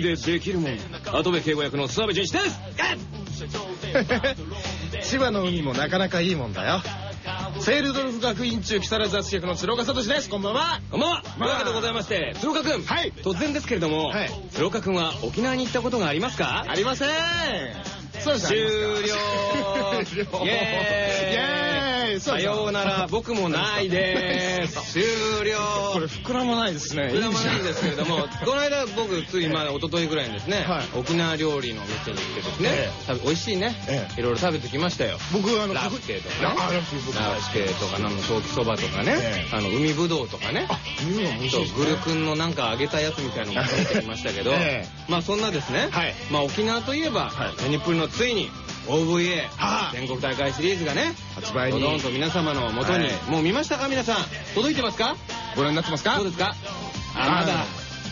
人でできるもん。跡部敬吾役の諏訪部純一です。千葉の海もなかなかいいもんだよ。セールドルフ学院中木更津雑誌役の鶴岡聡です。こんばんは。こんばんは。というわけでございまして鶴岡君。はい。突然ですけれどもはい。鶴岡君は沖縄に行ったことがありますか？ありません。そうです終了。終了。イエーイですさようなら。僕もないです。終了。これ膨らまないですね。膨らまないんですけれども、この間僕、ついまあ一昨日ぐらいにですね、はい。沖縄料理の店に行ってですね、え食べ美味しいね、えいろいろ食べてきましたよ。僕あのラフテーとかね。あラフテとか、なんのソーキそばとかね、ええ。あの、海ぶどうとかね。海は美味しいそうですね。グルクンのなんか揚げたやつみたいなのも食べてきましたけど、ええ。まあそんなですね、はい。まあ沖縄といえば、はい。日本のついに OVA、はあ全国大会シリーズがね、発売にどどんと皆様の元に、はい。もう見ましたか？皆さん。届いてますか？ご覧になってますか？どうですか？ああまだ。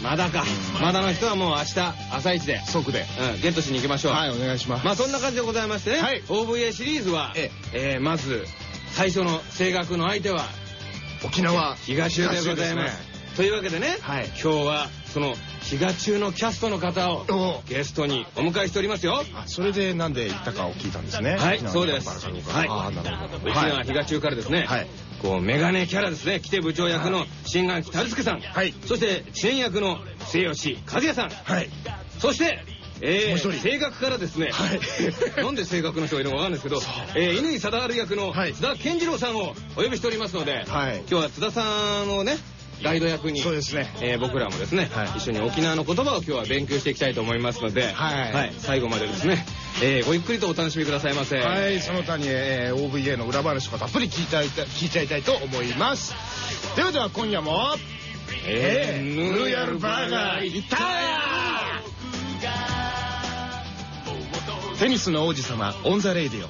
まだか。まだの人はもう明日朝一で、即で。うん、ゲットしに行きましょう、はいお願いします。まあそんな感じでございましてね、はい。OVA シリーズは、ええ。ーまず最初の声楽の相手は沖縄東中でございますというわけでね、はい。今日はその東中のキャストの方をお。ゲストにお迎えしておりますよ。あそれでなんで行ったかを聞いたんですね。はいそうです。はい。あーなるほど。沖縄東中からですね、はい。こうメガネキャラですね。来て部長役の新垣樽助さん、はい。そして遅延役の末吉和也さん。はい。そしてえー、もう一人。声楽からですね、はい。なんで声楽の人がいるのかわかんないですけど、えー、乾貞治役のはい。津田健次郎さんをお呼びしておりますので、はい。今日は津田さんをねガイド役にそうですねえー僕らもですね、はい一緒に沖縄の言葉を今日は勉強していきたいと思いますので、はい最後までですね、えーごゆっくりとお楽しみくださいませ。はい、その他に、えー OVA の裏話とかたっぷり聞いちゃいた聞いちゃいたいと思います。ではでは今夜も、ええー、ヌーヤルバーガー行ったーテニスの王子様、 on the Radio。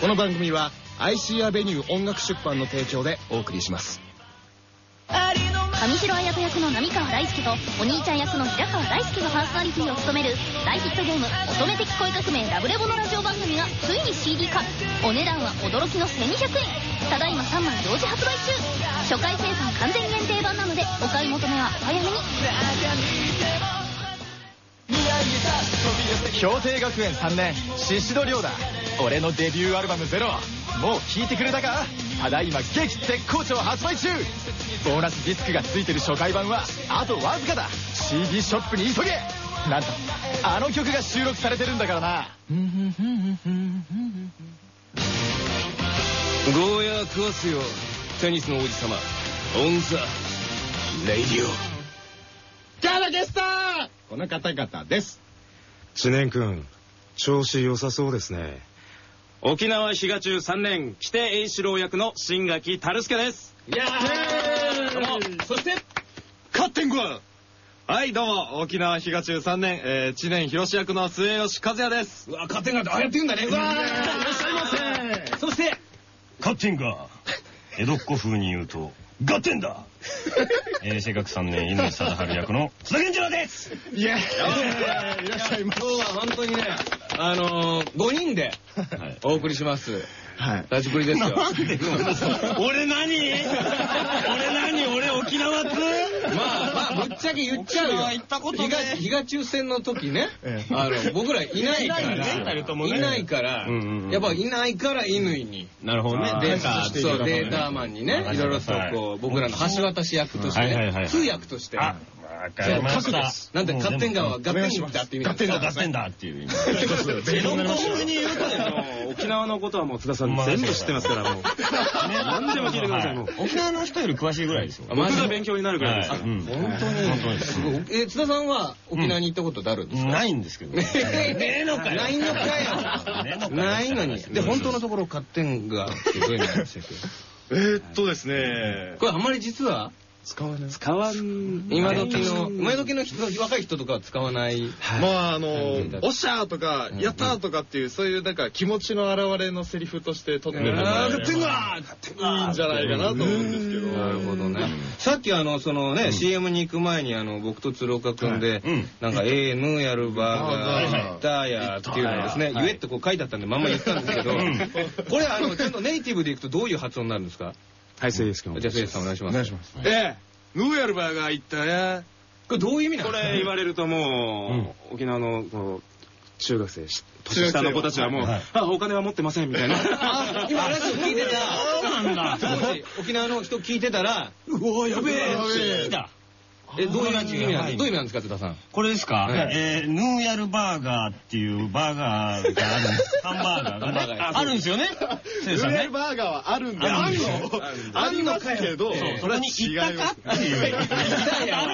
この番組は IC アベニュー音楽出版の提供でお送りします。神城綾人役の浪川大輔とお兄ちゃん役の平川大輔がパーソナリティを務める大ヒットゲーム「乙女的恋革命ラブレボ」のラジオ番組がついに CD 化。お値段は驚きの1200円。ただいま3枚同時発売中。初回生産完全限定版なのでお買い求めはお早めに。氷定学園3年宍戸亮だ。俺のデビューアルバム「ゼロもう聴いてくれたか？ただいま激絶好調発売中。ボーナスディスクが付いてる初回版はあとわずかだ。CD ショップに急げ。なんとあの曲が収録されてるんだからな。ゴーヤー食わすよ、テニスの王子様、 on the Radio。今日のゲストこの方々です。知念君調子良さそうですね。沖縄比嘉中3年木手永四郎役の新垣樽助ですいやーどうもそして、カッテングワンはい、どうも、沖縄比嘉中3年、えー、知念広志役の末吉和也です。うわ、勝手になって、ああやって言うんだね。うわーいらっしゃいませ。そして、カッテンが江戸っ子風に言うとガッテンだ えー、正確3年乾貞治役の津田健次郎ですいやいらっしゃいます。今日は本当にね、あのー、5人ではいお送りします。はい。ラジプリですよ。俺何俺何俺沖縄津まあ、まあ、ぶっちゃけ言っちゃうよ。行ったことね。東東中戦の時ね。ええ、あの、僕らいないかいないねら、いないから。やっぱいないから乾に、なるほどね。デーそう、データーマンにね、いろいろとこう、僕らの橋渡し役として通訳として、あわかりました。なんで、勝手川は合点だって意味なんですそうガッテンだっていう意味江戸っ子風に言うとね沖縄のことはもう津田さん全部知ってますからもう。何でも聞いてくださいもう。沖縄の人より詳しいぐらいですよ。あマジで僕が勉強になるぐらいですはい。うん。本当に。本当にす。ごいえ津田さんは沖縄に行ったことってあるんですか、ないんですけどね。えのかないのかよ。のかよ。ないのに。で本当のところ勝手がってどういう意味なんでしたっ えー、っとですね。け、これあんまり実は使わない。使わん。今時の今時の人若い人とかは使わない。まああのはいおっしゃーとか、やったーとかっていう、そういうなんか気持ちの表れのセリフとして取ってる。のがいいんじゃないかなと思うんですけど。なるほどね。さっきあの、そのね、CM に行く前にあの、僕と鶴岡くんでうん、なんか、えー、ぬーやるバーガー、はいはい行ったやっていうのをですね、言えってこう書いてあったんで、まんま言ったんですけど、これあの、ちゃんとネイティブでいくとどういう発音になるんですか？はい、せいですけど。じゃあ、せいさんお願いします。お願いします。ええ、ヌーヤルバーガー行ったや、これどういう意味なのこれ言われるともう、沖縄のこう中学生し年下の子たちはもう、はい。あお金は持ってませんみたいな。あ 今ラジオ聞いてた。そうなんだ。当時沖縄の人聞いてたらうわやべえ。だえどういう意味なんですかはい。どういう意味なんですか津田さん？これですか、はい。えーヌーヤルバーガーっていうバーガーがあるんです。ハンバーガーがね。あるんですよね？先生ね。バーガーはあるんだあるんですよ。ありますけど、それに行ったかっていう。行ったやわ。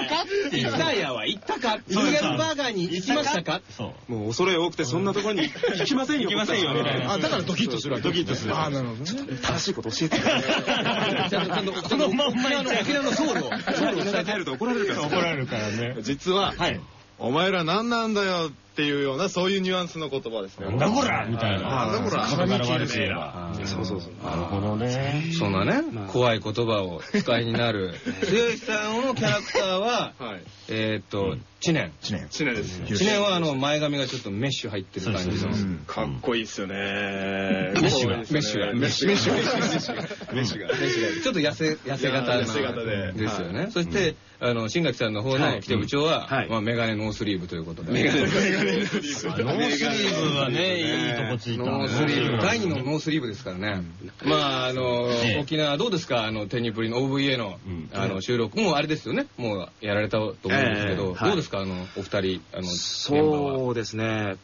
行ったやは行ったかそう。ルーヤルバーガーに行きましたか？そう。もう恐れ多くてそんなところに 行きませんよ行きませんよみたいな。あだからドキッとするわけドキッとする。ああ、なるほどね。正しいこと教えて ちゃんとちゃんとこのまんま行っちゃう沖縄のソウルをソウルを伝えて。帰ると怒られる怒られるからね。実は、はい。お前ら何なんだよっていうような、そういうニュアンスの言葉ですね。なんだこらみたいな。なんだこら体から悪く言えば。そうそうそうなるほどね。そんなね怖い言葉を使いになる 剛さんのキャラクターははい。えーっと知念知念。チネです。知念はあの前髪がちょっとメッシュ入ってる感じのうんかっこいいっすよね。メッシュがメッシュが。メッシュが。メッシュが。メッシュが。メッシュが。ちょっと痩せ痩せ型な痩せ型でですよねそしてあの新垣さんの方の規定部長ははいまあメガネノースリーブということでメガネノースリノースリーブはね、いいとこついた。ノースリーブ第二のノースリーブですからね。まああのええ。沖縄どうですか？あのテニプリの OVA のうん。あの収録。もうあれですよね？もうやられたと思うんですけええどはい。どうですか？あのお二人あの現場はそうですね。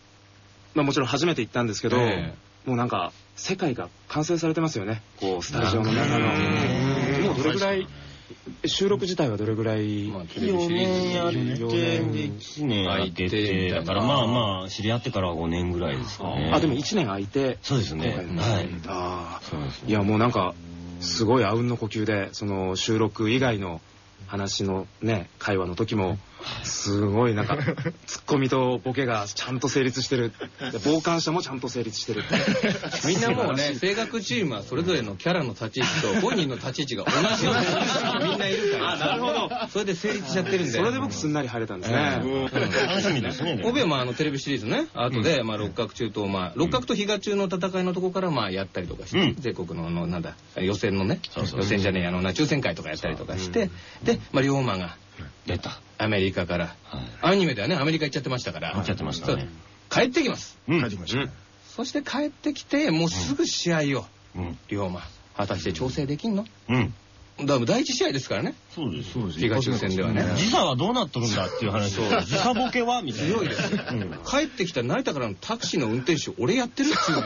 まあもちろん初めて行ったんですけど、えもうなんか世界が完成されてますよね。こうスタジオの中の。もうどれぐらい収録自体はどれぐらい、まあテレビシ4リーズ年で1年空いてて、だからまあまあ、知り合ってからは5年ぐらいですかね。あでも1年空いて？そうですね。はい。あそうですあいやもうなんかすごいあうんの呼吸でその収録以外の話のね会話の時もすごいなんかツッコミとボケがちゃんと成立してる。で傍観者もちゃんと成立してるみんなもうね、声楽チームはそれぞれのキャラの立ち位置と 本人の立ち位置が同じような。人がみんないるから。あなるほど。それで成立しちゃってるんで。それで僕すんなり入れたんですね、楽しみですね。帯はまああのテレビシリーズね、後でまあ六角中とまあ六角と比嘉中の戦いのとこからまあやったりとかして、うん。全国のあのなんだ予選のね予選じゃねえあのな抽選会とかやったりとかして、でまあ龍馬が出た。アメリカから。はい。アニメではねアメリカ行っちゃってましたから。行っちゃってましたね。帰ってきます。うん。帰ってきましたね。そして帰ってきてもうすぐ試合をうん。龍馬果たして調整できんの？うん。だから第一試合ですからね。そうです。そうです。比嘉中戦ではね。時差はどうなっとるんだっていう話を。時差ボケはみたいな。強いです。ようん。帰ってきた成田からのタクシーの運転手俺やってるっつうのよ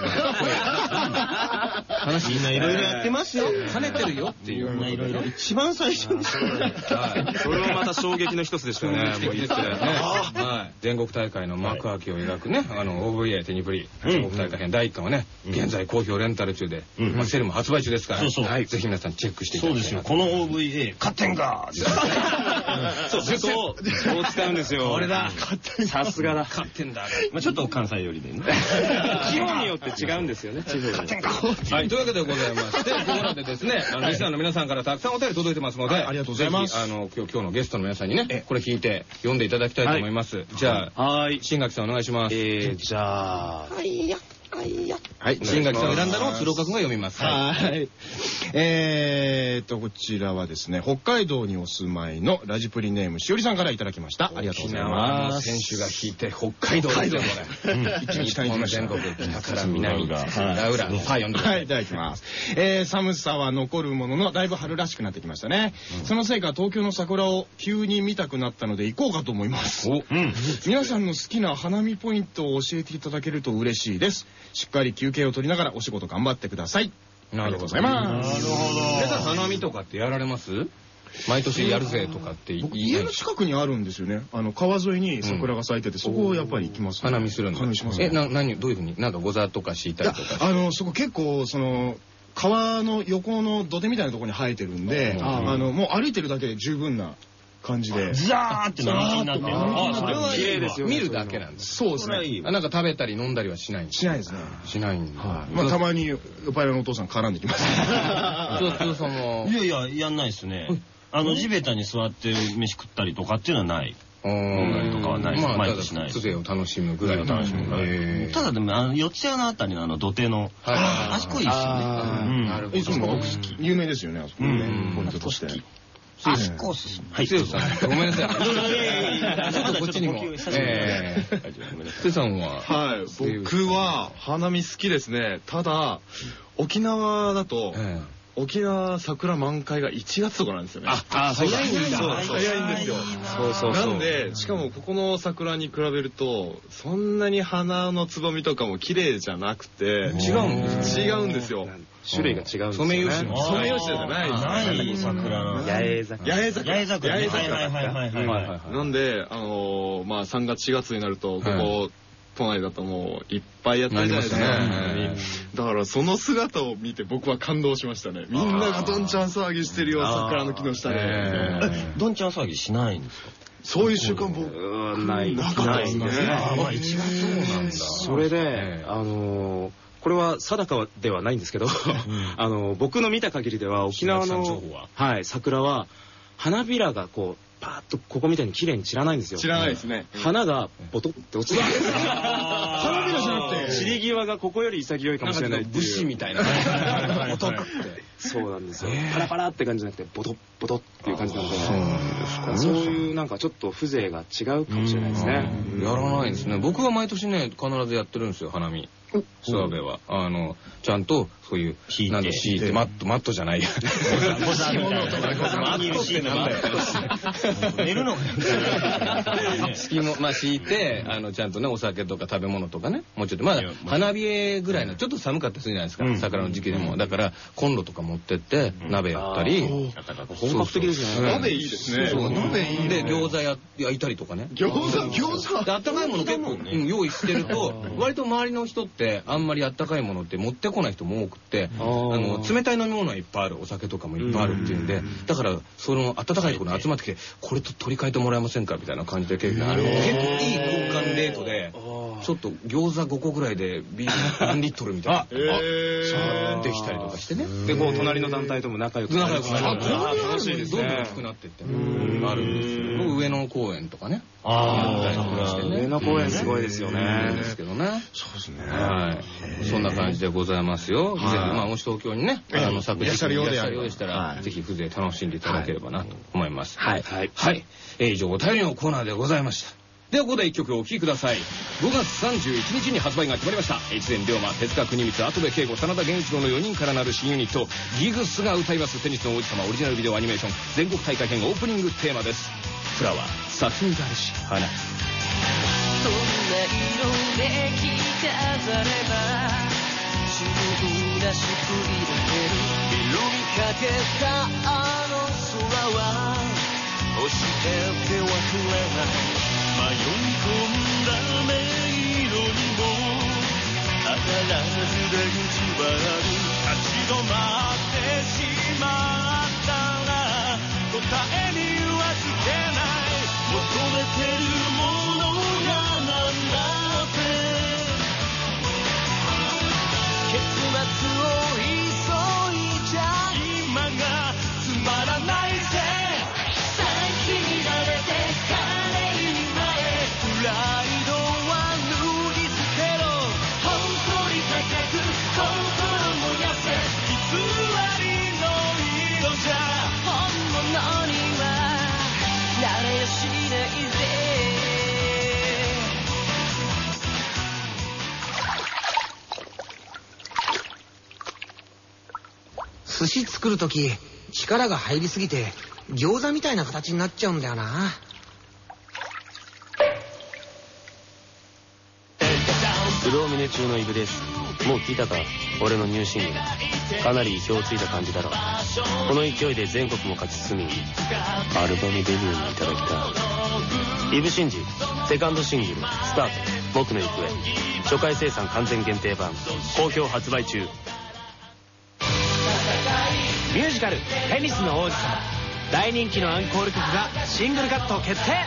話みんないろいろやってますよ。兼ねてるよっていう。みんないろいろ。一番最初に。はい。それはまた衝撃の一つでしたよね。もう言ってね。はい、全国大会の幕開けを描くね、あの OVA テニプリ全国大会編第1巻はね、現在好評レンタル中で、うん。まあ、セルも発売中ですから、ぜひ皆さんチェックしていただきたいな。そうですよ。この OVA、勝ってんが そうそうそう使うんですよ。これだ。さすがだ。勝ってんだ。まあちょっと関西寄りでね。地方によって違うんですよね。地方にはい、というわけでございまして、ここまでですね、あの、リスナーの皆さんからたくさんお便り届いてますので、はいありがとうございます。ぜひあの、今日、今日のゲストの皆さんにね、これ聞いて読んでいただきたいと思います。じゃあ、はい新垣さんお願いします。えー、じゃあはい、新垣さんが選んだのを鶴岡君が読みます。はいはい。えーっと、こちらはですね、北海道にお住まいのラジプリネームしおりさんからいただきました。ありがとうございます。選手が引いて北海道ですよ、これ。一日北に行きました日本全国、北から南、裏裏裏裏。はい、読んでくださはい、いい。ただきます。えー、寒さは残るものの、だいぶ春らしくなってきましたね。そのせいか、東京の桜を急に見たくなったので行こうかと思います。うん。皆さんの好きな花見ポイントを教えていただけると嬉しいです。しっかり休憩を取りながらお仕事頑張ってください。なありがとうございます。皆さん花見とかってやられます？毎年やるぜとかって家の近くにあるんですよね。あの川沿いに桜が咲いてて、そこをやっぱり行きます、ね。花見するんだ花見します、ね。え、な、何、どういうふうに？なんかござとか敷いたりとか。あのそこ結構その川の横の土手みたいなところに生えてるんで、あのもう歩いてるだけで十分な感じで。ザーって並木になってる。あ、それはいいわ綺麗ですよ見るだけなんです。そうですね。なんか食べたり飲んだりはしないんですしないですね。しないんだ。はい。まあたまに酔っ払いのお父さん絡んできます。そう、そもい。やいや、やんないですね。あの、地べたに座って飯食ったりとかっていうのはない。飲んだりとかはないですまあ、毎ただ年ない風情を楽しむぐらいの楽しむぐらい。ただでも、あの、四ツ谷のあたりのあの土手の、あそこいいっすよね。なるほど。いつも僕好き。有名ですよね、あそこねうん。ポイントとして。あしこす。はい。剛さん、ごめんなさい。ちょっとこっちにも。ええ。剛さんははい、僕は花見好きですね。ただ、沖縄だと、え沖縄桜満開が1月とかなんですよね。あ、早いんだ。早いんですよ。そうそうそうなんで、しかもここの桜に比べると、そんなに花のつぼみとかも綺麗じゃなくて、違うんです違うんですよ。種類が違うんですよね。ソメイヨシノソメイヨシノじゃないない桜の。八重桜。八重桜。八重桜。八重桜はいはいはいはいはい。はいはいなんで、あのーまあ3月4月になると、ここ、都内だともういっぱいやってるじゃないですか。だからその姿を見て僕は感動しましたね。みんながどんちゃん騒ぎしてるよ、桜の木の下で。ええ、どんちゃん騒ぎしないんですか？そういう習慣僕、うーんない。なかったですね。あまあ一月そうなんだ。それでえ、えあのーこれは定かではないんですけど、あのー僕の見た限りでは沖縄白のは、はい、桜は花びらがこうパーッとここみたいに綺麗に散らないんですよ。知らないですね。花がボトって落ちてるんですよ。花びらじゃなくて散り際がここより潔いかもしれない武士みたいな。お得って。そうなんですよ。パラパラって感じじゃなくてボトッボトッっていう感じなんで、そうなんですかそういうなんかちょっと風情が違うかもしれないですね。やらないんですね。僕は毎年ね、必ずやってるんですよ、花見。諏訪部は。あの、ちゃんと、そういう、引いてなんだ、敷いて、マット、マットじゃないや。ボザみたいな。マットってなんだよ。寝るの敷も、まあ敷いて、あの、ちゃんとね、お酒とか食べ物とかね、もうちょっと、まだ花冷えぐらいの、ちょっと寒かったりするじゃないですか、桜の時期でも。だから、コンロとか持ってって、鍋やったり。本格的ですね。鍋いいですね。そう鍋いいね。で、餃子や焼いたりとかね。餃子餃子で、あったかいもの結構、うん用意してると、割と周りの人って、あんまりあったかいものって持ってこない人も多くって、あの、冷たい飲み物はいっぱいある、お酒とかもいっぱいあるっていうんで、だから、その暖かいところに集まってきて、これと取り替えてもらえませんかみたいな感じで結構、結構いい交換レートで、ちょっと餃子5個ぐらいでビール何リットルみたいな。えできたりとかしてね。で、こう、隣の団体とも仲良く仲良くなるあと楽しいですね。どんどん大きくなってってあるんですよ。上野公園とかね。あやったりとかしてね上野公園すごいですよねで。すけどね。そうですね。はい。そんな感じでございますよ。ぜひ、まあ、もし東京にね、あの、昨日いらっしゃるようでしたら、ぜひ風情楽しんでいただければなと思います。はい。はい。はい。えー以上、お便りのコーナーでございました。では、ここで一曲お聴きください。5月31日に発売が決まりました。越前龍馬、手塚国光、跡部圭吾、真田源一郎の4人からなる新ユニット、ギグスが歌いますテニスの王子様オリジナルビデオアニメーション、全国大会編オープニングテーマです。フラワー、咲き乱れし花。で着飾れば自分らしくいられる色にかけたあの空は押して手は触れない迷い込んだ音色にも当たらず出口はある立ち止まってしまった作るとき力が入りすぎて餃子みたいな形になっちゃうんだよな。不動峰中のイブです。もう聞いたか？俺のニューシングル。かなり意表をついた感じだろこの勢いで全国も勝ち進みアルバムデビューにいただきた。いイブシンジセカンドシングル「スタート。僕の行方」初回生産完全限定版。好評発売中。ミュージカル「テニスの王子様」大人気のアンコール曲がシングルカット決定。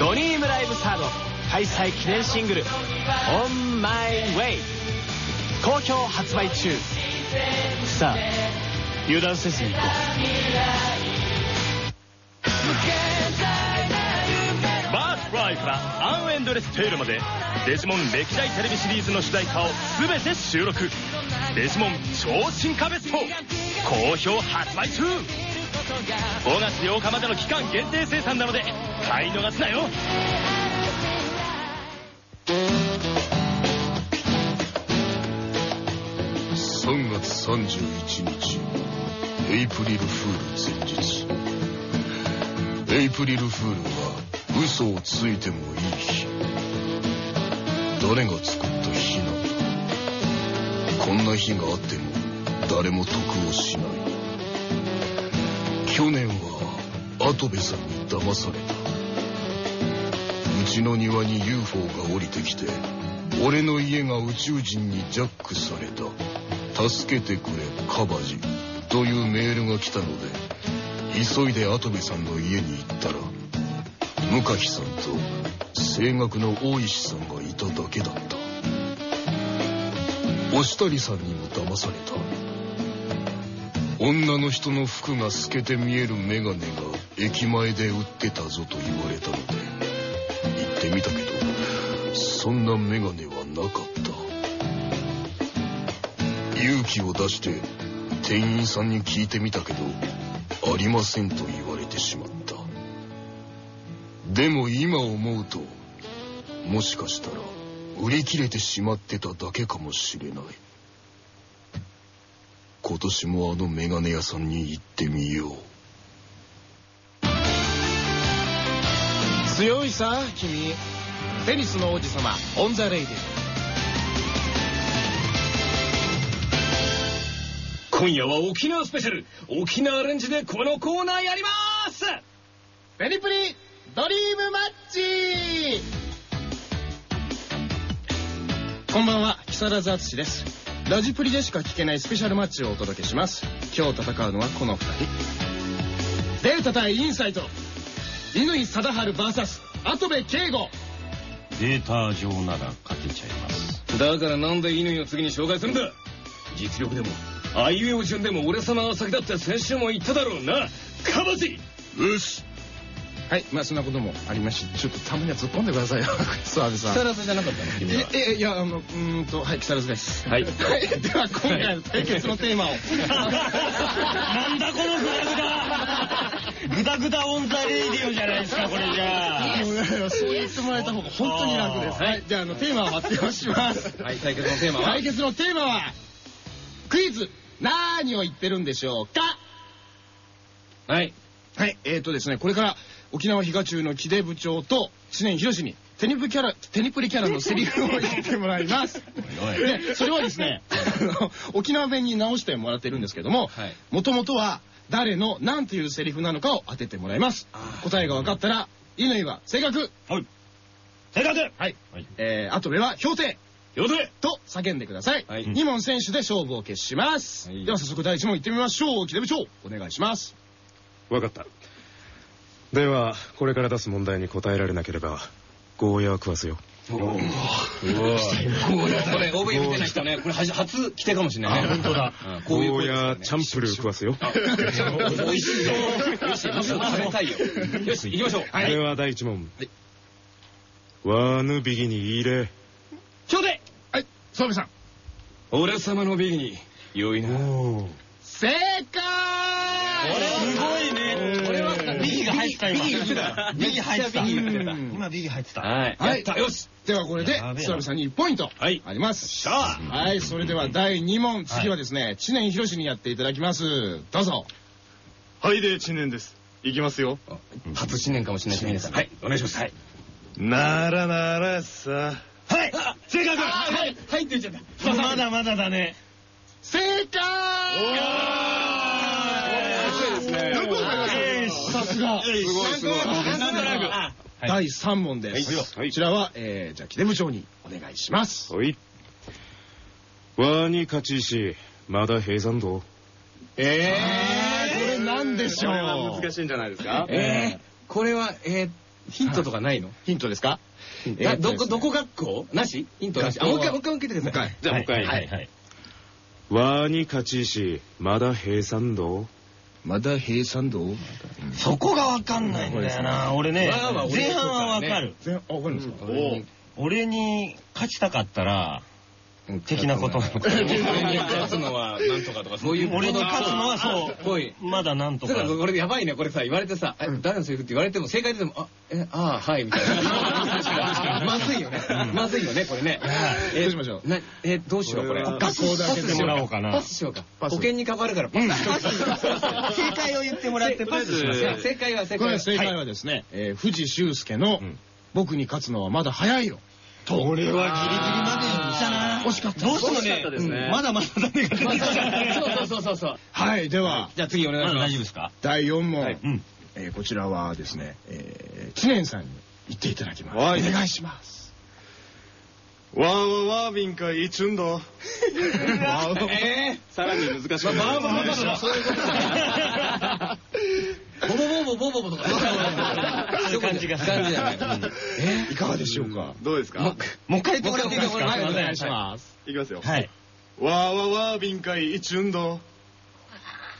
Dream Live 3rd 開催記念シングル「On My Way」好評発売中。さあ油断せずに行こう。バース・フライから An Endless Tale までデジモン歴代テレビシリーズの主題歌を全て収録。デジモン超進化ベスト。好評発売中。5月8日までの期間限定生産なので買い逃すなよ。3月31日エイプリルフール前日。エイプリルフールは嘘をついてもいい日。誰が作った日なんだこんな日があっても誰も得をしない。去年は跡部さんに騙された。うちの庭に UFO が降りてきて俺の家が宇宙人にジャックされた。助けてくれカバジ。というメールが来たので急いで跡部さんの家に行ったら向垣さんと声楽の大石さんがいただけだった。押谷さんにも騙された。女の人の服が透けて見えるメガネが駅前で売ってたぞと言われたので行ってみたけどそんなメガネはなかった。勇気を出して店員さんに聞いてみたけどありませんと言われてしまった。でも今思うともしかしたら売り切れてしまってただけかもしれない。今年もあのメガネ屋さんに行ってみよう。強いさ君。テニスの王子様 on the Radi今夜は沖縄スペシャル沖縄アレンジでこのコーナーやります。ペリプリドリームマッチ。こんばんは木更津敦です。ラジプリでしか聞けないスペシャルマッチをお届けします。今日戦うのはこの2人。データ対インサイト。乾貞治 VS 跡部圭吾。データ上なら勝てちゃいます。だからなんで乾を次に紹介するんだ？実力でもあいうえお順でも俺様は先だって先週も言っただろうな。カバジよしはいまあそんなこともありましちょっとたまには突っ込んでくださいよ。澤部さん。木更津じゃなかったの？君はええいやあのうーんとはい木更津です。はい。はいでは今回の対決のテーマを。なんだこのグダグダグダグダ on the Radio じゃないですかこれじゃあ。そう言ってもらえた方が本当に楽です。はい、じゃああのテーマを発表します。はい対決のテーマは？対決のテーマはクイズ。なーにを言ってるんでしょうか？はい。はい、えーとですねこれから沖縄比嘉中の木出部長と知念博にテニプキャラテニプリキャラのセリフを言ってもらいます。でそれはですねあの 沖縄弁に直してもらってるんですけどもはい。もともとは誰の何というセリフなのかを当ててもらいます。答えが分かったら乾は正確はい。正確はい、はい。えー、あとでは評定。よせと叫んでください、はい。2問選手で勝負を決します、はい。では早速第1問いってみましょう。木出部長お願いします。わかったではこれから出す問題に答えられなければゴーヤー食わすよこれ OV 見てない人ね。これ初初来てかもしれないね。本当だ。ゴーヤーチャンプルー食わすよ美味しいぞよし食べたいよ。よし行きましょう。では第一問。ワーヌビギに入れ。ちょうではい澤部さん。俺様のビギに良いな。正解。すごいね入ってた。今ビギ言ってた。ビギ入ってた。今ビギ入ってた。はい。はい。やった。よし。ではこれでやべえな。澤部さんに1ポイント。あはい。ります。しゃあはい。それでは第2問。次はですね知念博にやっていただきます。どうぞ。はいで知念です。いきますよ。初新年かもしれないです皆さん。はい。お願いします。はい。ならならさ。はい。正確はい。はいって言っちゃった。まだまだだね。正解。よくわかりましたさすが。すごいすごい。なんとなくはい。第3問です。はい。こちらは、えー、じゃあ、木出部長にお願いします。はい。ワーに勝ちしまだ閉山道。えー、これなんでしょう？難しいんじゃないですか？えーこれはえーヒントとかないの？ヒントですか？えどこどこ学校？なし？ヒントなし？あもう一回もう一回もう一回言ってください。じゃあもう一回。はい。はい。ワーに勝ちしまだ閉山道まだ閉山道？そこがわかんないんだよな。俺ね前半はわかる。全あ、わかるんですか？俺に勝ちたかったら的なこと。なのか俺に勝つのはなんとかとかそう。いう俺に勝つのはそう。ぽいまだなんとか。だからこれやばいねこれさ言われてさ「え誰のセリフ?」って言われても正解でも「あえああはい」みたいな。まずいよね。まずいよねこれね。どうしましょうなえどうしようこれ。学校だけでもらおうか。なパスしようか。保険に関わるからパス。正解を言ってもらってパスします。正解は正解は正解はですね、えー藤修介の「僕に勝つのはまだ早いよ」と。俺はギリギリまで惜しかった。どうしてもね。うん。まだまだダメが出てきちゃうそうそうそうそう。はいでは。じゃあ次お願いします。大丈夫ですか？第4問、こちらはですね、えー知念さんに言っていただきます。はい。お願いします。わーわーわー便会チュンド。えさらに難しくなる。まあまあまあまあそういうことだ。ボボボボボボボとか そういう感じが。感じじゃないいかがでしょうか、どうですか？もう一回言ってもらっていいですか？お願いします。いきます。よ。はい。わーわーわー便会チュンド。わ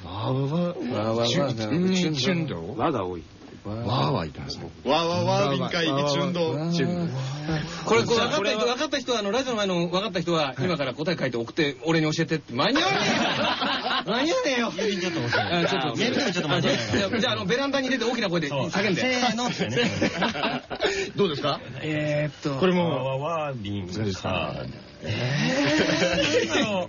ーわーわーわーわーチュンチュンチュンド和が多い。わーわー言ってますねわーわーわー便会チュンド。これこれ分かった人分かった人はあのラジオの前の分かった人は今から答え書いて送って俺に教えてって間に合わねえよ間に合わねえよちょっとちょっとメールでちょっと間に合わないじゃああのベランダに出て大きな声で叫んでせーのってねどうですかえーっとこれもわもわわビンさ本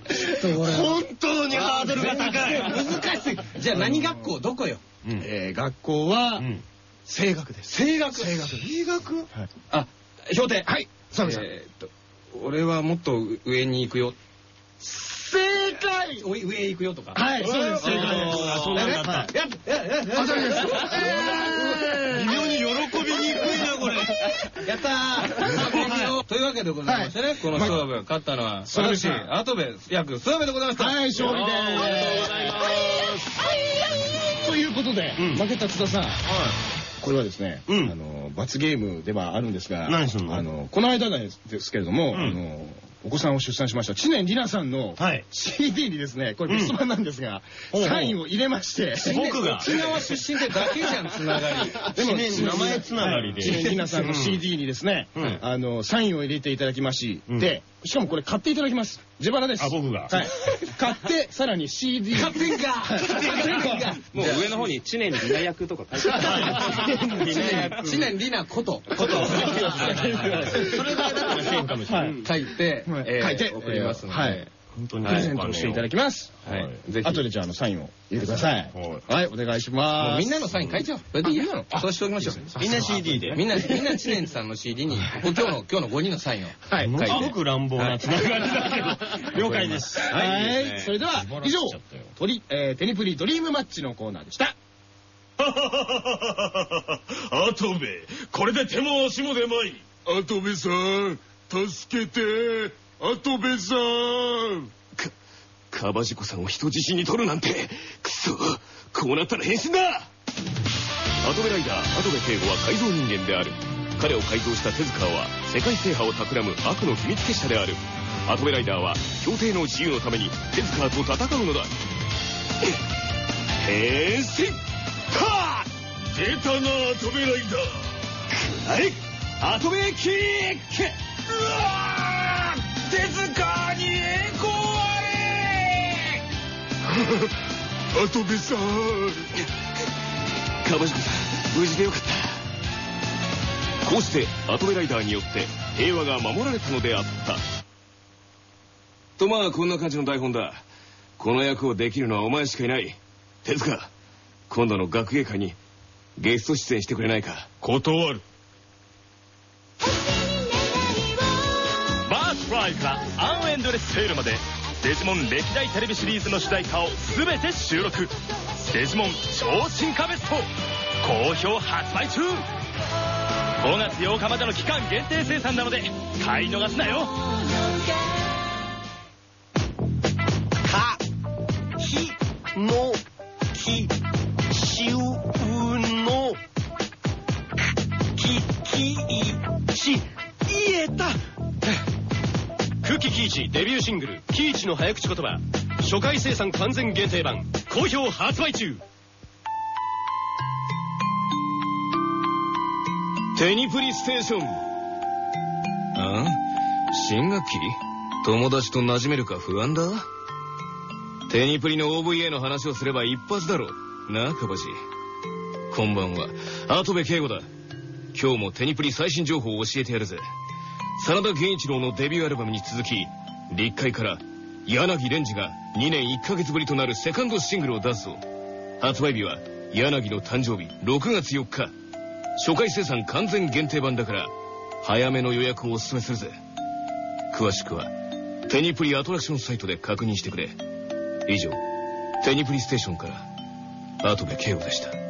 当にハードルが高い。難しいじゃあ何学校？どこよ？うん。えー学校はうん。声楽です。声楽？声楽医学あ評定。はい。澤部さん。えーっと俺はもっと上に行くよ。正解！おい上へ行くよとか。はいそうです。正解です。あそうなんだ。った。やっやっやっあそうです微妙に喜びにくいな、これ。やったー。というわけでございましてね、この勝負、勝ったのは、私、後部、役、諏訪部でございました。はい勝利です。ということで、負けた津田さん、これはですね、うん。あの罰ゲームではあるんですが何すんの？あのこの間なんですけれども、ん。あのお子さんを出産しました知念里奈さんのはい。CD にですねこれベスト版なんですが、うんサインを入れまして。僕が。沖縄出身でだけじゃん、つながり。でも名前つながりで。知念里奈さんの CD にですね、うん。あのサインを入れていただきまし、うん。でしかもこれ買っていただきます。自腹です。あ僕が？はい。買ってさらに CD 勝ってんか。勝ってんか。もう上の方に知念里奈役とか書いてある。知念里奈こと、こと、それがだから変かもしれない。書い。て、はいえー書いて。送りますので。はい。本当にプレゼントをしていただきます。はい。ぜひ。後でじゃああのサインを入れてください。はい。はいお願いしもます。うみんなのサイン書いちゃおう。それでいいよ。そうしておきましょう。みんな CD で。みんな、みんな知念さんの CD に、今日の、今日の5人のサインを。はいものすごく乱暴なつながりだけど 了解です。はい。それでは以上しちゃったよ。トリえーテニプリドリームマッチのコーナーでした。アトベこれで手も足も出まい。アトベさん助けてアトベさん。かカバジコさんを人質に取るなんて。くそこうなったら変身だ。アトベライダーアトベ警護は改造人間である。彼を改造した手塚は世界制覇を企む悪の秘密結社である。アトベライダーは協定の自由のために手塚と戦うのだ。変身はっ出たなアトベライダー。くらえアトベキックうわー手塚に栄光あれアトベさん。カバジコさん無事でよかった。こうしてアトベライダーによって平和が守られたのであった。とまあこんな感じの台本だ。この役をできるのはお前しかいない。手塚今度の学芸会にゲスト出演してくれないか。断るバースフライからアンエンドレスセールまでデジモン歴代テレビシリーズの主題歌を全て収録。デジモン超進化ベスト好評発売中。5月8日までの期間限定生産なので買い逃すなよ。グル「キイチの早口言葉」初回生産完全限定版好評発売中。テニプリステーション。あ新学期？友達と馴染めるか不安だ？テニプリの OVA の話をすれば一発だろなあカバジこんばんは跡部圭吾だ。今日もテニプリ最新情報を教えてやるぜ。真田源一郎のデビューアルバムに続き立海から柳蓮司が2年1ヶ月ぶりとなるセカンドシングルを出すぞ。発売日は柳の誕生日6月4日。初回生産完全限定版だから早めの予約をお勧めするぜ。詳しくはテニプリアトラクションサイトで確認してくれ。以上テニプリステーションから跡部圭吾でした。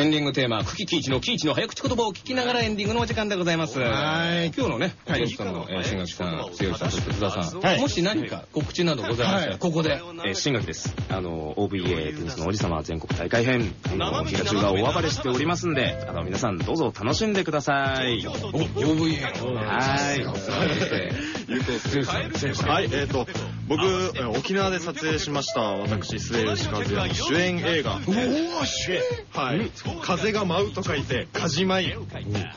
エンディングテーマ、久喜喜一の喜一の早口言葉を聞きながらエンディングのお時間でございます。はい。今日のね、ゲストのえー新垣さん、剛さん、そして津田さん、はいもし何か告知などございましたら、ここで。えー新垣です。あの、OVA テニスの王子様全国大会編、あの、ヒガ中が大暴れしておりますんで、あの、皆さんどうぞ楽しんでください。お、OVA。はい。有効スはい、えっ、と、僕、えー沖縄で撮影しました、私、末吉和也の主演映画。おお、主演？はい。風が舞うと書いて、かじまい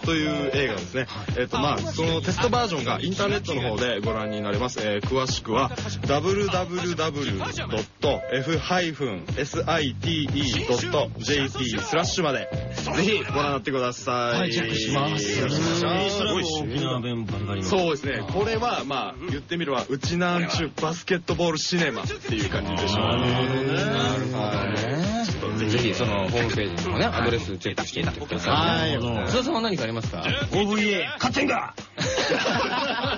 という映画ですね。えっ、と、まあ、そのテストバージョンがインターネットの方でご覧になれます。えー詳しくは、www.f-site.jp スラッシュまで、ぜひご覧になってください。はいチェックしますよろしくお願いします。すごい沖縄弁ばっかりのそうですね。これは、まあ、言ってみれば、うちなんちゅうバスケットボールシネマっていう感じでしょうね。なるほどね。ぜひそのホームページのね、アドレスチェックしてみてください。はい。津田さんは何かありますか OVA 勝ってんが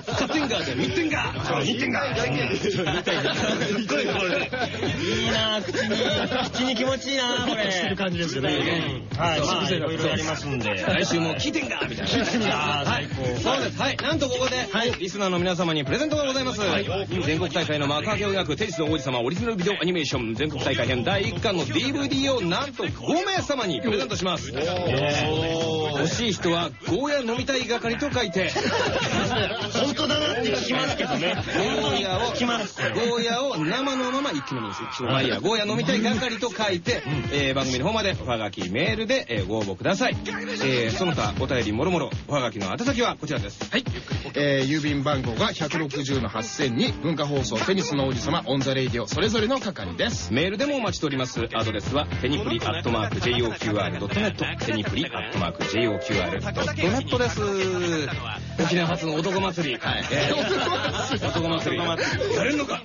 勝ってんがじゃ見てんがそう見てんがいいな口に口に気持ちいいなこれしてる感じですよねはいまあいろいろありますんで来週も聞いてんがみたいな。聞いてんが最高そうです。はい。なんとここで、リスナーの皆様にプレゼントがございます。全国大会の幕開けを描くテニスの王子様オリジナルビデオアニメーション全国大会編第1巻の DVD をなんと5名様にプレゼントします。欲しい人はゴーヤ飲みたい係と書いて、本当だなって聞きますけどねゴーヤを、聞きますゴーヤを生のまま一気飲みにする。まあいいや、ゴーヤ飲みたい係と書いて、えー番組の方までおはがき、メールで、えーご応募ください。えーその他、お便りもろもろ、おはがきの宛先はこちらです。はい。えー郵便番号が160の8000に文化放送テニスの王子様 on the Radio それぞれの係ですメールでもお待ちしております。アドレスは、テニプリアットマーク JOQR.net。テニプリアットマーク JOQR.net です。沖縄初の男祭り。はい。男祭り。やれるのかは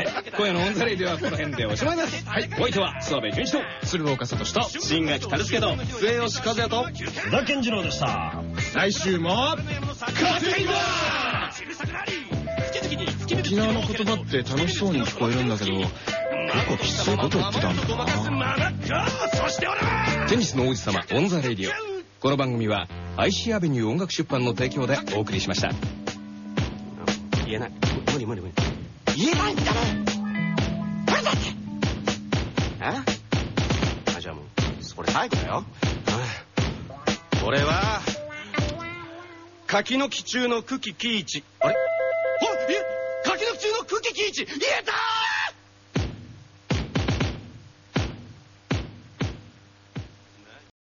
い。今夜の on the Radio はこの辺でおしまいです。はい。お相手は、諏訪部順一と、鶴岡聡と新垣樽助と、末吉和也と、津田健次郎でした来週も沖縄の言葉って楽しそうに聞こえるんだけど結構きついこと言ってたんだなテニスの王子様 on the radio。この番組は、IC アベニュー音楽出版の提供でお送りしました。言えない。無理無理無理言えないんだね無理だって。え？あじゃあもうこれ最後だよ。これは、柿の木中の久喜喜一。あれ？あえ柿の木中の久喜喜一言えた